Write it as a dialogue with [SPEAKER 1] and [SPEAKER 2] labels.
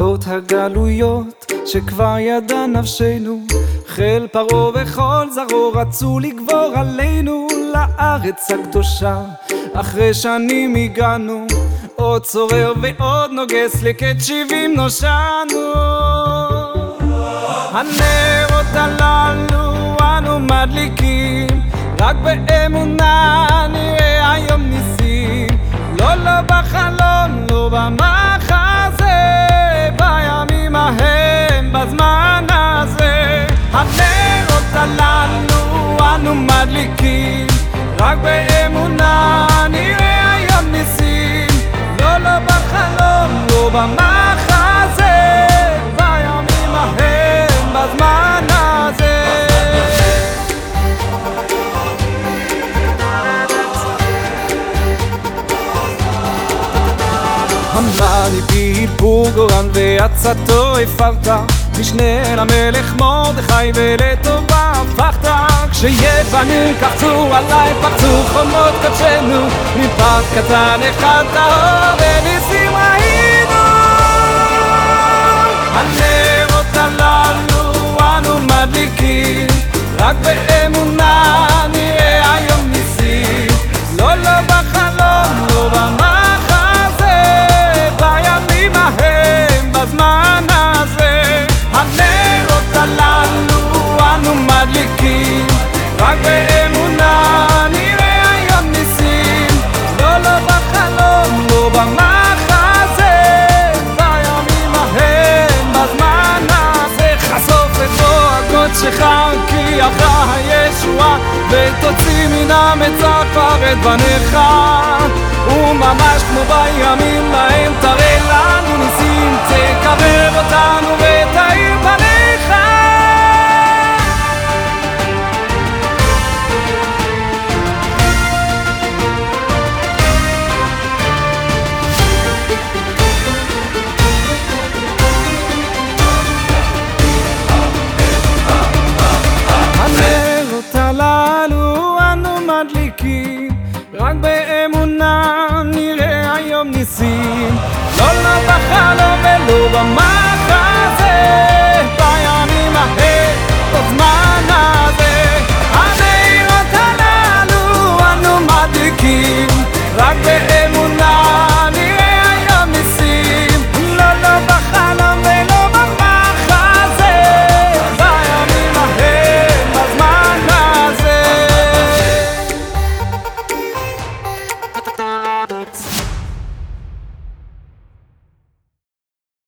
[SPEAKER 1] רבות הגלויות שכבר ידע נפשנו חיל פרעה וכל זרעו רצו לגבור עלינו לארץ הקדושה. אחרי שנים הגענו עוד צורר ועוד נוגס לקט שבעים נושענו. הנרות הללו אנו מדליקים רק באמונה נראה היום ניסים. לא לא בחלום מדליקים רק באמונה נראה היום ניסים. לא לא בחלום לא במחזה בימים ההם בזמן הזה. אמר ליבי בור גורל ועצתו הפרת משנה למלך מרדכי ולטובה הפכת כשיוונים קפצו עליי פרצו חומות קדשנו. מפת קטן אחד טהור וניסים ראינו הנרות הללו אנו מדליקים רק באמונה אחר הישועה ותוציא מן המצפר את בניך. וממש כמו בימים ניסים לא לא בחלום במים